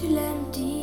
tu l'aimes dire.